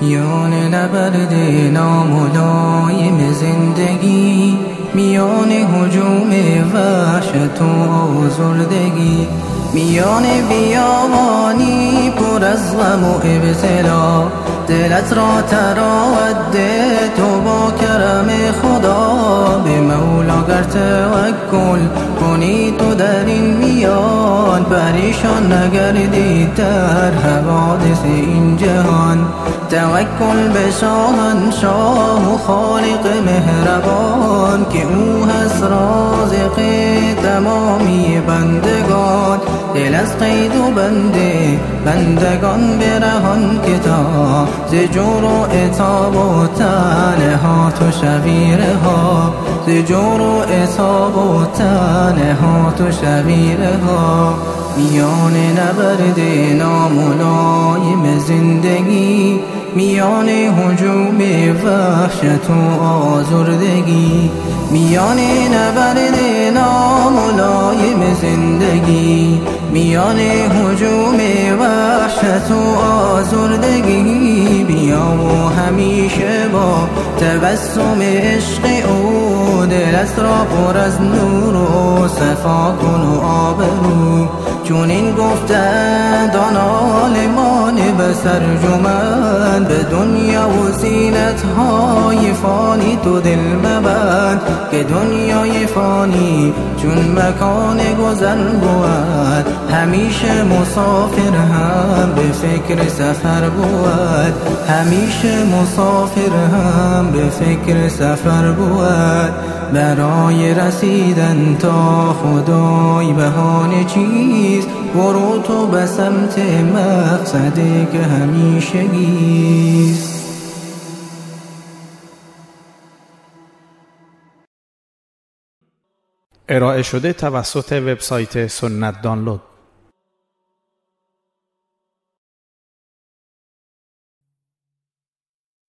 میان نبرد ناملایم زندگی میان حجوم وحشت و آزردگی میان بیابانی پر از غم و ابتلا دلت را تراود تو با کرم خدا به مولا گر توکل کنی تو در این میان پریشان نگردی در حوادث این جهان. توکل به شاه و خالق مهربان که او هست رازق تمامی بندگان. دل از قید و بنده بندگان برهان که تا ز جور و اتاب و تنه ها تو شویره ها. ز جور و اتاب و تنه ها تو شویره ها. میان نبرد ناملایم زندگی میان حجوم وحشت و آزردگی میان نبرد ناملایم زندگی میان حجوم وحشت و آزردگی بیا و همیشه با تبسم عشق او دلت را پر از نور و صفا کن و آبرو. چون این گفتند آن عالمان به به دنیا و زینت های فانی تو دل مبند. که دنیای فانی چون مکان گذر بود همیشه مسافر هم به فکر سفر بود. همیشه مسافر هم به فکر سفر بود. برای رسیدن تا خدای بهانه چیست؟ برو تو به سمت مقصدی که همیشه گیست. ارائه شده توسط وبسایت سنت دانلود.